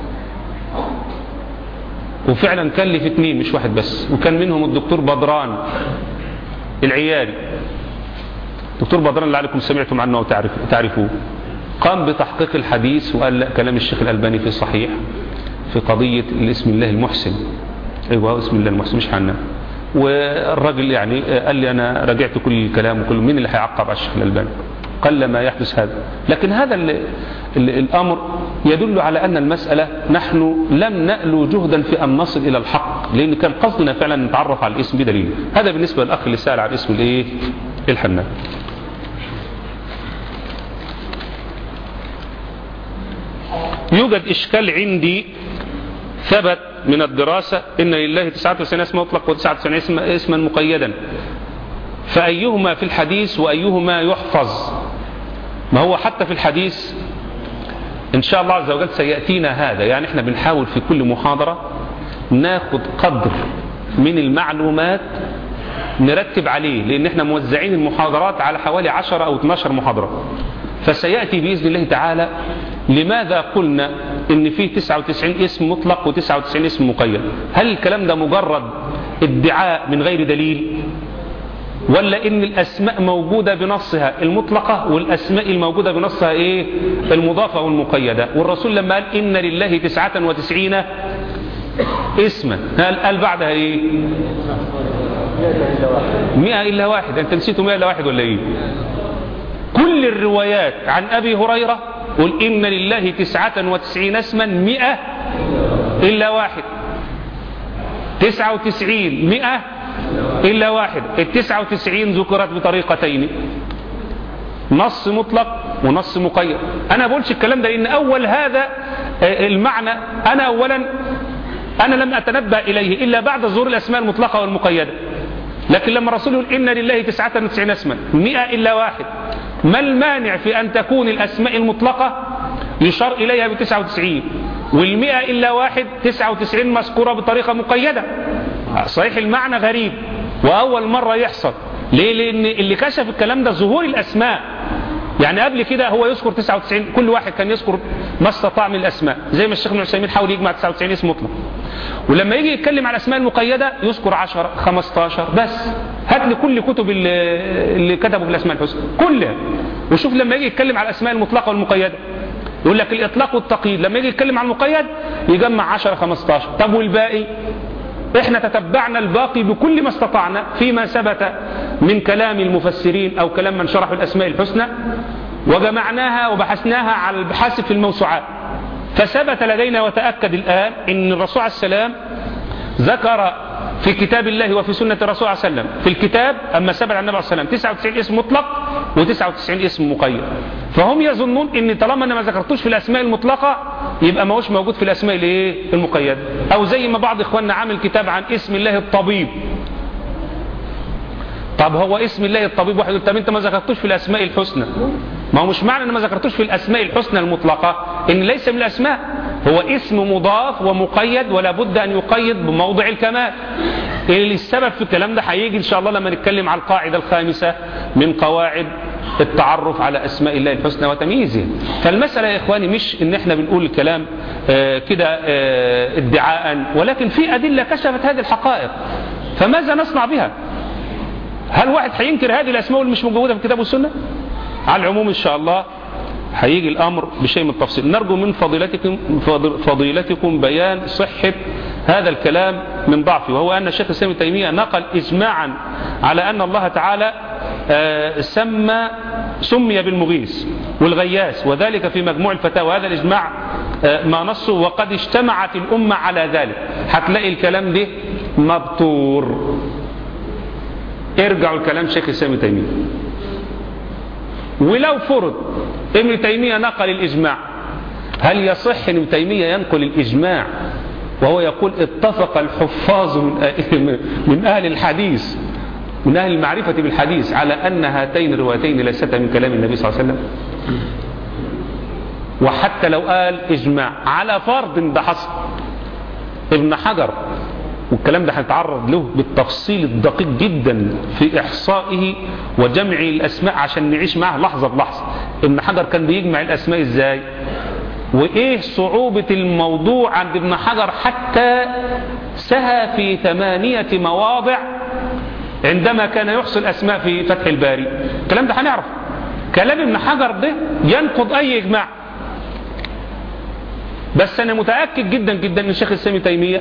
وفعلا كلف اثنين مش واحد بس. وكان منهم الدكتور بدران. العياري دكتور بدران اللي عليكم سمعتم عنه وتعرفوه قام بتحقيق الحديث وقال لا كلام الشيخ الألباني في صحيح في قضية الاسم الله المحسن. أيوه اسم الله المحسن مش حنا. والراجل يعني قال لي أنا راجعت كل الكلام وكل مين اللي هيعقب على الشيخ الألباني؟ قل ما يحدث هذا. لكن هذا ال ال الأمر يدل على أن المسألة نحن لم نألو جهدا في أن نصل إلى الحق لأن كان قصدنا فعلا نتعرف على الاسم بدليل. هذا بالنسبة للأخ اللي سأل عن اسم الإيه؟ الحنان. يوجد إشكال عندي ثبت من الدراسة إن لله 99 اسم مطلق و99 اسم اسما مقيدا. فأيهما في الحديث وأيهما يحفظ؟ ما هو حتى في الحديث إن شاء الله عز وجل سيأتينا هذا. يعني إحنا بنحاول في كل محاضرة ناخد قدر من المعلومات نرتب عليه لأن إحنا موزعين المحاضرات على حوالي 10 أو 12 محاضرة. فسيأتي بإذن الله تعالى لماذا قلنا إن فيه 99 اسم مطلق و99 اسم مقيد؟ هل الكلام ده مجرد ادعاء من غير دليل؟ ولا إن الأسماء موجودة بنصها المطلقة والأسماء الموجودة بنصها إيه؟ المضافة والمقيدة. والرسول لما قال إن لله تسعة وتسعين اسما قال, قال بعدها إيه؟ مئة إلا واحد. أنت نسيتوا مئة إلا واحد ولا إيه؟ كل الروايات عن أبي هريرة قل إن لله تسعة وتسعين اسما مئة إلا واحد. تسعة وتسعين مئة إلا واحد. التسعة وتسعين ذكرت بطريقتين. نص مطلق ونص مقيد. أنا بقولش الكلام ده لأن أول هذا المعنى أنا أولا أنا لم أتنبأ إليه إلا بعد ظهور الأسماء المطلقة والمقيدة. لكن لما الرسول يقول إن لله تسعة وتسعين اسما مئة إلا واحد. ما المانع في أن تكون الأسماء المطلقة يشار إليها بتسعة وتسعين؟ والمئة إلا واحد تسعة وتسعين مذكورة بطريقة مقيدة. صحيح المعنى غريب وأول مرة يحصل. ليه؟ لأن اللي كشف الكلام ده ظهور الأسماء. يعني قبل كده هو يذكر 99 كل واحد كان يذكر ما استطاع من الأسماء. زي ما الشيخ ابن عثيمين حاول يجمع 99 اسم مطلق ولما يجي يتكلم على الأسماء المقيدة يذكر 10 15 بس. هات لي كل كتب اللي, كتبوا في الأسماء الحسنى كلها. وشوف لما يجي يتكلم على الأسماء المطلقة والمقيدة. يقول لك الإطلاق والتقييد. لما يجي يتكلم عن المقيد يجمع 10 15 طب والباقي؟ إحنا تتبعنا الباقي بكل ما استطعنا فيما ثبت من كلام المفسرين أو كلام من شرحوا الأسماء الحسنى وجمعناها وبحثناها على البحث في الموسوعات. فثبت لدينا وتأكد الآن إن الرسول عليه السلام ذكر في كتاب الله وفي سنة الرسول عليه السلام في الكتاب أما ثبت عن النبي عليه السلام 99 اسم مطلق. و99 اسم مقيد. فهم يظنون إن طالما أنا ما ذكرتوش في الأسماء المطلقة يبقى ما هوش موجود في الأسماء الإيه؟ المقيدة. أو زي ما بعض إخواننا عامل كتاب عن اسم الله الطبيب. طب هو اسم الله الطبيب واحد طب أنت ما ذكرتوش في الأسماء الحسنى؟ ما هو مش معنى ان ما ذكرتوش في الأسماء الحسنى المطلقة إن ليس من الأسماء. هو اسم مضاف ومقيد ولا بد أن يقيد بموضع الكمال. السبب في الكلام ده؟ هيجي إن شاء الله لما نتكلم على القاعدة الخامسة من قواعد التعرف على أسماء الله الحسنى وتمييزه. فالمسألة يا إخواني مش إن إحنا بنقول الكلام آه كده آه ادعاء ولكن في أدلة كشفت هذه الحقائق. فماذا نصنع بها؟ هل واحد هينكر هذه الأسماء اللي مش موجودة في الكتاب والسنة؟ على العموم إن شاء الله هيجي الأمر بشيء من التفصيل. نرجو من فضيلتكم فضيلتكم بيان صحة هذا الكلام من ضعفه وهو أن الشيخ الاسلام تيمية نقل اجماعا على أن الله تعالى سمى سمي بالمغيث والغياس وذلك في مجموع الفتاوى. هذا الإجماع ما نصه وقد اجتمعت الأمة على ذلك. هتلاقي الكلام ده مبتور. ارجعوا الكلام شيخ الإسلام تيمية. ولو فرض ابن تيمية نقل الإجماع هل يصح ابن تيمية ينقل الإجماع وهو يقول اتفق الحفاظ من من أهل الحديث من أهل المعرفة بالحديث على أن هاتين الروايتين ليستا من كلام النبي صلى الله عليه وسلم؟ وحتى لو قال إجماع على فرض ده حصل ابن حجر. والكلام ده هنتعرض له بالتفصيل الدقيق جدا في إحصائه وجمع الأسماء عشان نعيش معه لحظة بلحظة. ابن حجر كان بيجمع الأسماء إزاي؟ وإيه صعوبة الموضوع عند ابن حجر حتى سهى في ثمانية مواضع عندما كان يحصي الأسماء في فتح الباري. الكلام ده هنعرف. كلام ابن حجر ده ينقض أي إجماع. بس أنا متأكد جدا جدا أن الشيخ الإسلام تيمية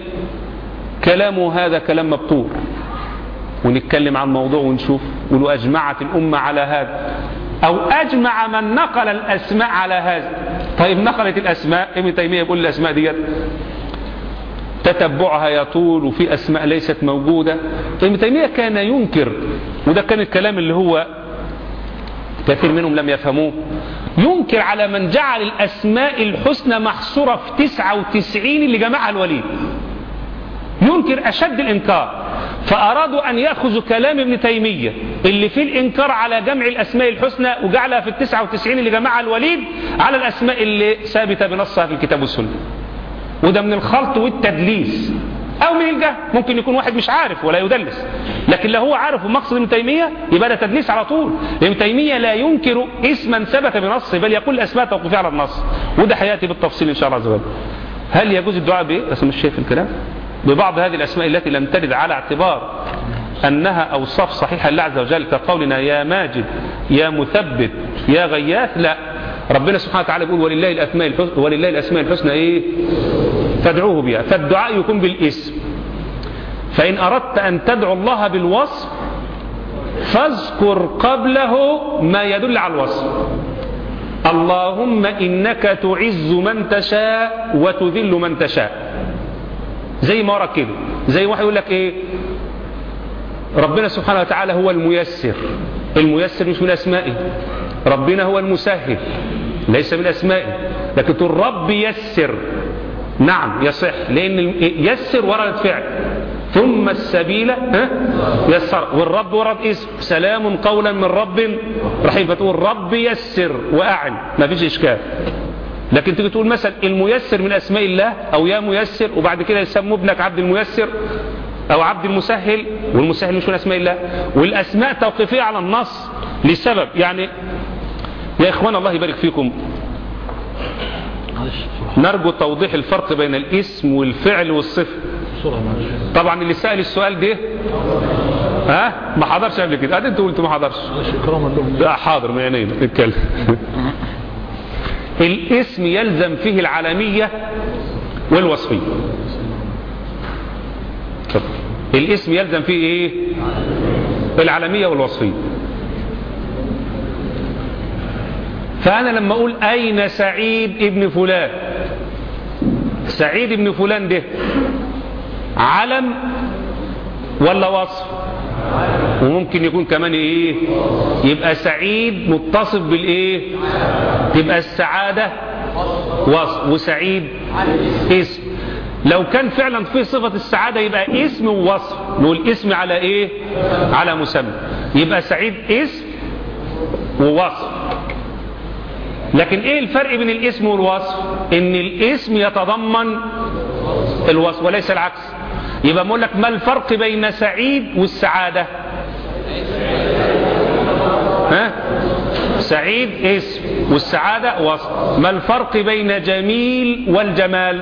كلامه هذا كلام مبتور. ونتكلم عن موضوع ونشوف ولو أجمعت الأمة على هذا. أو أجمع من نقل الأسماء على هذا. طيب نقلت الأسماء ابن تيمية يقول الأسماء ديت تتبعها يطول وفي أسماء ليست موجودة. ابن تيمية كان ينكر وده كان الكلام اللي هو كثير منهم لم يفهموه. ينكر على من جعل الأسماء الحسنى محصورة في 99 اللي جمعها الوليد. ينكر أشد الإنكار. فأرادوا أن يأخذوا كلام ابن تيمية اللي فيه الإنكار على جمع الأسماء الحسنى وجعلها في التسعة وتسعين اللي جمعها الوليد على الأسماء اللي ثابتة بنصها في الكتاب والسنة. وده من الخلط والتدليس. أو من الجهل ممكن يكون واحد مش عارف ولا يدلس. لكن لو هو عارف ومقصد ابن تيمية يبقى ده تدليس على طول. ابن تيمية لا ينكر اسما ثبت بنصه بل يقول الأسماء توقفية على النص. وده حياتي بالتفصيل إن شاء الله عز وجل. هل يجوز الدعاء مش شايف الكلام؟ ببعض هذه الأسماء التي لم ترد على اعتبار أنها أوصاف صحيحة لله عز وجل كقولنا يا ماجد يا مثبت يا غياث لا. ربنا سبحانه وتعالى يقول ولله الأسماء الحسنى, ولله الأسماء الحسنى إيه؟ فادعوه بها. فالدعاء يكون بالاسم. فإن أردت أن تدعو الله بالوصف فاذكر قبله ما يدل على الوصف. اللهم إنك تعز من تشاء وتذل من تشاء. زي ما ورا كده. زي واحد يقول لك إيه؟ ربنا سبحانه وتعالى هو الميسر. الميسر مش من أسمائه. ربنا هو المسهل. ليس من أسمائه. لكن تقول رب يسر. نعم يصح. لأن يسر ورد فعل ثم السبيل يسر. والرب ورد اسم سلام قولا من رب رحيم. فتقول رب يسر وأعن. ما فيش إشكال. لكن تيجي تقول مثلا الميسر من أسماء الله أو يا ميسر وبعد كده يسموا ابنك عبد الميسر أو عبد المسهل والمسهل مش من أسماء الله والأسماء توقيفية على النص لسبب يعني يا إخوان الله يبارك فيكم نرجو توضيح الفرق بين الاسم والفعل والصفة طبعا اللي سأل السؤال ده ها؟ ما حضرش قبل كده. أدي أنت قلت ما حضرش. لا حاضر ما عينينا نتكلم الاسم يلزم فيه العالمية والوصفية. الاسم يلزم فيه إيه؟ العالمية والوصفية. فأنا لما أقول أين سعيد ابن فلان؟ سعيد ابن فلان ده علم ولا وصف؟ وممكن يكون كمان إيه؟ يبقى سعيد متصف بالإيه؟ تبقى السعادة وصف وسعيد اسم. لو كان فعلا في صفة السعادة يبقى اسم ووصف نقول اسم على إيه؟ على مسمى. يبقى سعيد اسم ووصف. لكن إيه الفرق بين الاسم والوصف؟ إن الاسم يتضمن الوصف وليس العكس. يبقى بقول لك ما الفرق بين سعيد والسعادة؟ ها؟ سعيد اسم والسعادة وصف ما الفرق بين جميل والجمال؟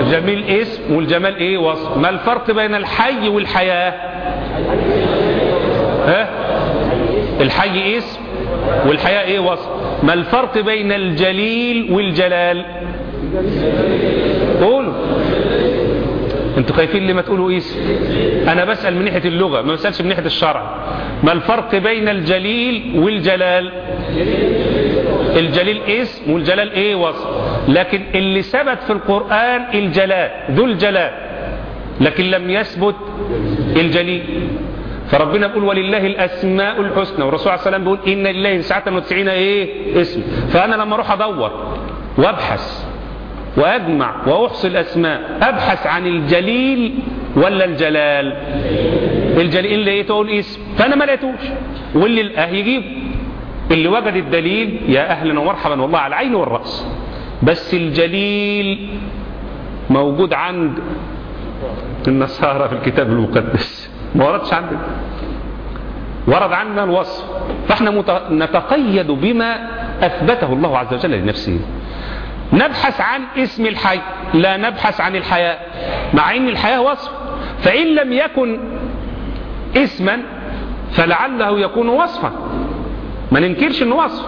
الجميل اسم والجمال إيه؟ وصف ما الفرق بين الحي والحياة؟ ها؟ الحي اسم والحياة إيه؟ وصف ما الفرق بين الجليل والجلال؟ قولوا أنتوا خايفين لما تقولوا اسم أنا بسأل من ناحية اللغة ما بسألش من ناحية الشرع. ما الفرق بين الجليل والجلال؟ الجليل اسم والجلال إيه وصف؟ لكن اللي ثبت في القرآن الجلال ذو الجلال. لكن لم يثبت الجليل. فربنا بيقول ولله الأسماء الحسنى. والرسول عليه السلام بيقول إن لله 99 إيه؟ اسم. فأنا لما أروح أدور وأبحث واجمع واحصي الاسماء أبحث عن الجليل ولا الجلال؟ الجليل اللي لقيته أقول اسم. فأنا ما لقيتوش. واللي لقاه يجيب. اللي وجد الدليل يا أهلا ومرحبا والله على العين والرأس. بس الجليل موجود عند النصارى في الكتاب المقدس. ما وردش عندنا ورد عندنا الوصف. فإحنا. نتقيد بما أثبته الله عز وجل لنفسه. نبحث عن اسم الحي لا نبحث عن الحياة مع إن الحياة وصف. فإن لم يكن اسما فلعله يكون وصفا. ما ننكرش إنه وصف.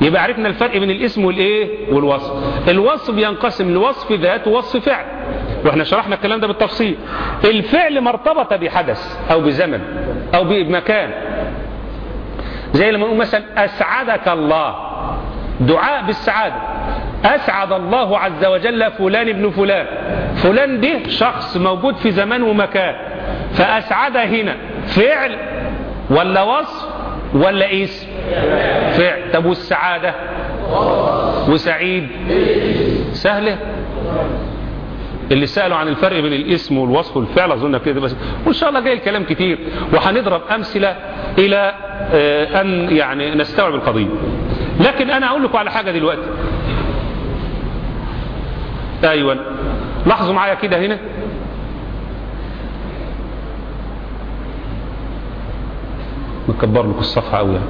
يبقى عرفنا الفرق بين الاسم والإيه والوصف. الوصف ينقسم لوصف ذات ووصف فعل. وإحنا شرحنا الكلام ده بالتفصيل. الفعل ما ارتبط بحدث أو بزمن أو بمكان. زي لما نقول مثلا أسعدك الله. دعاء بالسعادة. أسعد الله عز وجل فلان ابن فلان. فلان ده شخص موجود في زمان ومكان. فأسعد هنا. فعل ولا وصف ولا اسم؟ فعل. طب والسعادة؟ وسعيد؟ سهلة. اللي سألوا عن الفرق بين الاسم والوصف والفعل أظن كده بس. وإن شاء الله جاي الكلام كتير. وهنضرب أمثلة إلى آه أن يعني نستوعب القضية. لكن أنا أقول لكم على حاجة دلوقتي. أيوة لاحظوا معايا كده هنا؟ مكبر لكم الصفحة أوي. يعني.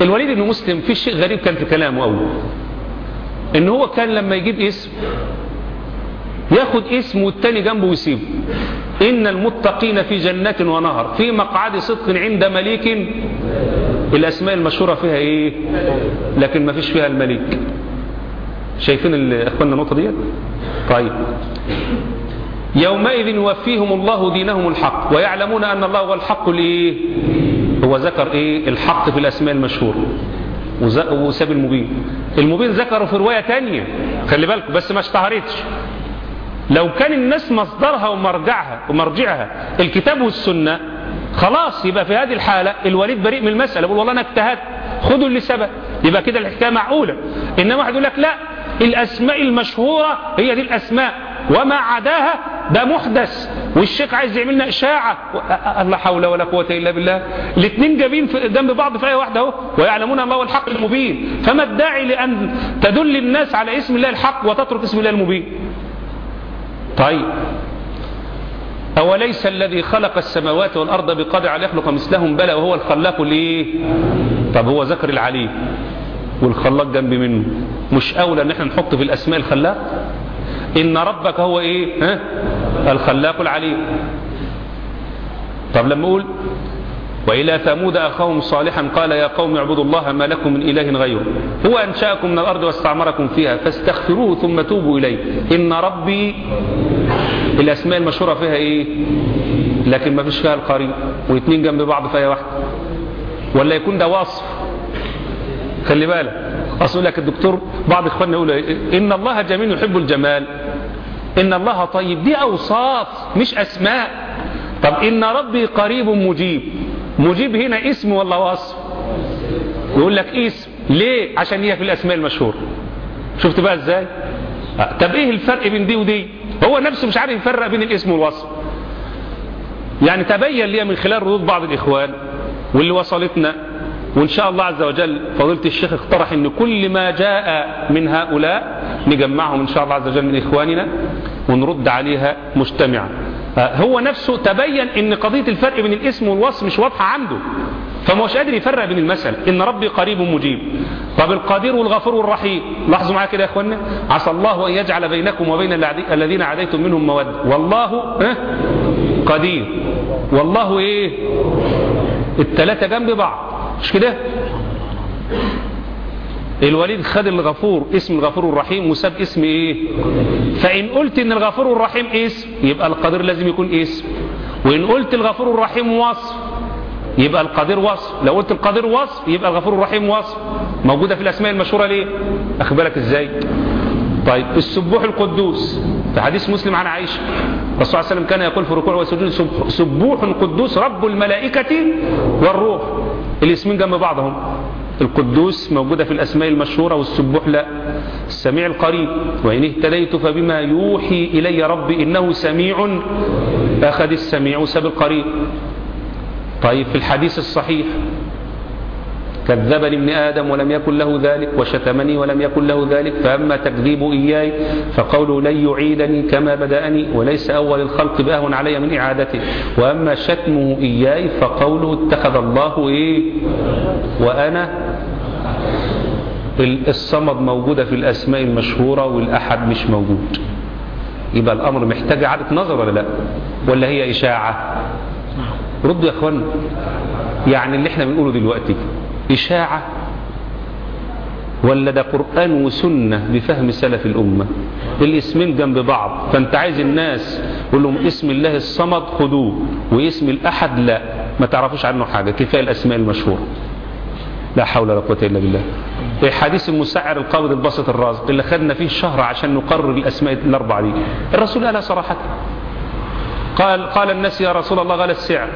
الوليد بن مسلم في شيء غريب كان في كلامه أول إن هو كان لما يجيب اسم ياخد اسم والتاني جنبه ويسيبه. إن المتقين في جنات ونهر في مقعد صدق عند مليك. الأسماء المشهورة فيها إيه؟ لكن ما فيش فيها الملك شايفين إخواننا النقطة ديت؟ طيب. يومئذ يوفيهم الله دينهم الحق ويعلمون أن الله هو الحق الايه هو ذكر إيه؟ الحق في الأسماء المشهورة. وساب المبين. المبين ذكره في رواية تانية خلي بالكم بس ما اشتهرتش. لو كان الناس مصدرها ومرجعها ومرجعها الكتاب والسنة خلاص يبقى في هذه الحالة الوليد بريء من المسألة يقول والله أنا اجتهدت خدوا اللي سبق. يبقى كده الحكاية معقولة. إنما واحد يقول لك لا الأسماء المشهورة هي دي الأسماء. وما عداها ده محدث. والشيخ عايز يعمل لنا إشاعة. لا حول ولا قوة إلا بالله. الاثنين جايبين جنب بعض في إيه واحدة أهو. ويعلمون الله هو الحق المبين. فما الداعي لأن تدل الناس على اسم الله الحق وتترك اسم الله المبين؟ طيب. أوليس الذي خلق السماوات والأرض بقدر على يخلق مثلهم؟ بلى وهو الخلاق ليه؟ طب هو ذكر العليم. والخلاق جنب منه. مش أولى إن إحنا نحط في الأسماء الخلاق؟ إن ربك هو إيه؟ ها؟ الخلاق العليم. طب لما أقول وإلى ثمود أخاهم صالحا قال يا قوم اعبدوا الله ما لكم من إله غيره. هو أنشأكم من الأرض واستعمركم فيها فاستغفروه ثم توبوا إليه. إن ربي الأسماء المشهورة فيها إيه؟ لكن ما فيش فيها القريب واثنين جنب بعض فيها واحدة. ولا يكون ده وصف خلي بالك. أصل لك الدكتور بعض إخواننا يقول إن الله جميل يحب الجمال. إن الله طيب. دي أوصاف مش أسماء. طب إن ربي قريب مجيب. مجيب هنا اسم ولا وصف؟ يقول لك اسم. ليه؟ عشان هي في الأسماء المشهورة. شفت بقى إزاي؟ آه. طب إيه الفرق بين دي ودي؟ هو نفسه مش عارف يفرق بين الاسم والوصف. يعني تبين لي من خلال ردود بعض الإخوان واللي وصلتنا. وإن شاء الله عز وجل فضيلة الشيخ اقترح أن كل ما جاء من هؤلاء نجمعهم إن شاء الله عز وجل من إخواننا ونرد عليها مجتمعا هو نفسه تبين أن قضية الفرق بين الاسم والوصف مش واضحة عنده فما هوش قادر يفرق بين المثل. إن ربي قريب مجيب. طب القدير والغفور والرحيم لاحظوا معايا كده يا اخوانا عسى الله أن يجعل بينكم وبين الذين عاديتم منهم مودة والله قدير. والله إيه؟ التلاتة جنب بعض. مش كده؟ الوليد خد الغفور اسم الغفور الرحيم وساب اسم إيه؟ فإن قلت إن الغفور الرحيم اسم يبقى القدير لازم يكون اسم. وإن قلت الغفور الرحيم وصف يبقى القدير وصف. لو قلت القدير وصف يبقى الغفور الرحيم وصف. موجودة في الأسماء المشهورة ليه؟ اخد بالك إزاي؟ طيب السبوح القدوس. في حديث مسلم عن عائشة الرسول صلى الله عليه وسلم كان يقول في ركوع وسجود سب- سبوح قدوس رب الملائكة والروح. الاسمين جنب بعضهم. القدوس موجودة في الأسماء المشهورة والسبوح لا. السميع القريب. وإن اهتديت فبما يوحي إلي ربي إنه سميع أخذ السميع سب القريب طيب في الحديث الصحيح كذبني ابن آدم ولم يكن له ذلك وشتمني ولم يكن له ذلك فأما تكذيب إياي فقوله لن يعيدني كما بدأني وليس أول الخلق بأهون علي من إعادته وأما شتمه إياي فقوله اتخذ الله إيه؟ وأنا الصمد موجودة في الأسماء المشهورة والأحد مش موجود. يبقى الأمر محتاج إعادة نظر ولا لأ؟ ولا هي إشاعة؟ ردوا يا أخوانا يعني اللي إحنا بنقوله دلوقتي إشاعة ولا ده قرآن وسنة بفهم سلف الأمة. الاسمين جنب بعض. فأنت عايز الناس قول لهم اسم الله الصمد خدوه واسم الأحد لا. ما تعرفوش عنه حاجة. كفاية الأسماء المشهورة. لا حول ولا قوة إلا بالله. إيه حديث المسعر القابض البسط الرازق اللي خدنا فيه شهر عشان نقرر الأسماء الأربعة دي. الرسول قالها صراحة. قال قال الناس يا رسول الله قال السعر.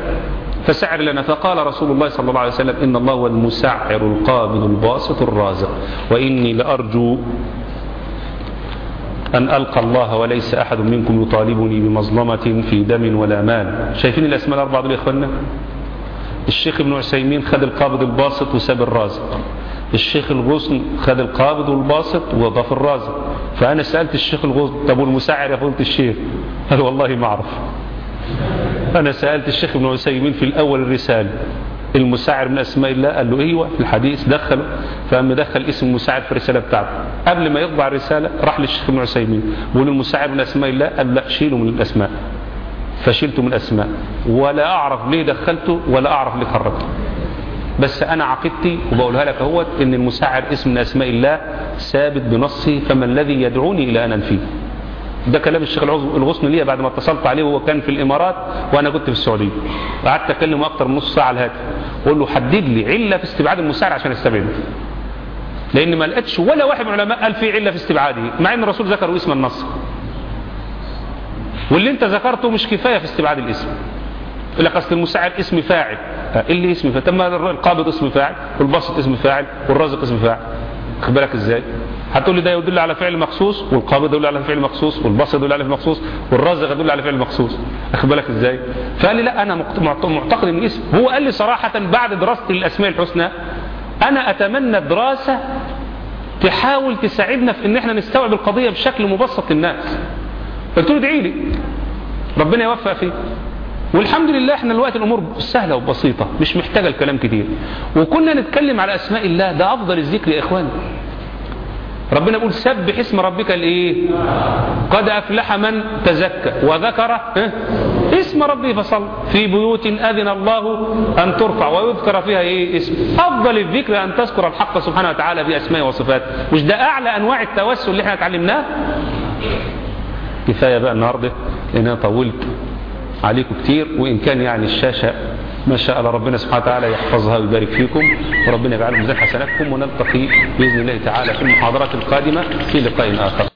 فسعر لنا. فقال رسول الله صلى الله عليه وسلم إن الله هو المسعر القابض الباسط الرازق وإني لأرجو أن ألقى الله وليس أحد منكم يطالبني بمظلمة في دم ولا مال. شايفين الأسماء الأربعة دول يا إخوانا الشيخ ابن عثيمين خد القابض الباسط وساب الرازق. الشيخ الغصن خد القابض والباسط وضاف الرازق. فأنا سألت الشيخ الغصن طب والمسعر؟ يا فضيلة الشيخ. قال والله ما أعرف. أنا سألت الشيخ ابن عثيمين في الأول الرسالة المساعر من أسماء الله؟ قال له أيوة في الحديث دخله فأما دخل اسم المساعر في الرسالة بتاعته. قبل ما يطبع الرسالة راح للشيخ ابن عثيمين بيقول المساعر من أسماء الله؟ قال لا شيله من الأسماء. فشلته من الأسماء. ولا أعرف ليه دخلته ولا أعرف ليه خرجته. بس أنا عقيدتي وبقولها لك أهوت إن المساعر اسم من أسماء الله ثابت بنصه فما الذي يدعوني إلى أن أنفيه؟ ده كلام الشيخ الغصن ليا بعد ما اتصلت عليه وهو كان في الإمارات وأنا كنت في السعودية. قعدت أكلمه أكتر من نص ساعة على الهاتف. واقول له حدد لي علة في استبعاد المساعر عشان استبعده لأن ما لقيتش ولا واحد من العلماء قال في علة في استبعاده مع إن الرسول ذكر اسم النص. واللي أنت ذكرته مش كفاية في استبعاد الاسم. يقول لك أصل المساعد اسم فاعل. إيه اللي اسم فاعل؟ ما القابض اسم فاعل والبسط اسم فاعل والرازق اسم فاعل. خد بالك إزاي؟ هتقول لي ده يدل على فعل مخصوص والقابض يدل على فعل مخصوص والبسط يدل على فعل مخصوص والرازق يدل على فعل مخصوص. أخد بالك إزاي؟ فقال لي لا أنا معتقد إن الاسم هو قال لي صراحة بعد دراستي للأسماء الحسنى أنا أتمنى دراسه تحاول تساعدنا في إن إحنا نستوعب القضية بشكل مبسط للناس. قلت له ادعي لي. ربنا يوفق فيه والحمد لله إحنا الوقت الأمور سهلة وبسيطة مش محتاجة الكلام كتير. وكنا نتكلم على أسماء الله ده أفضل الذكر يا اخوان ربنا يقول سبح اسم ربك الايه قد أفلح من تزكى. وذكر اسم ربه فصل. في بيوت أذن الله أن ترفع. ويذكر فيها إيه؟ اسم. أفضل الذكر أن تذكر الحق سبحانه وتعالى باسمائه وصفاته مش ده أعلى أنواع التوسل اللي إحنا اتعلمناه؟ كفاية بقى النهارده لأن أنا طولت عليكم كتير وإن كان يعني الشاشة ما شاء الله ربنا سبحانه وتعالى يحفظها ويبارك فيكم وربنا يجعله ميزان حسناتكم ونلتقي بإذن الله تعالى في المحاضرات القادمة في لقاء آخر.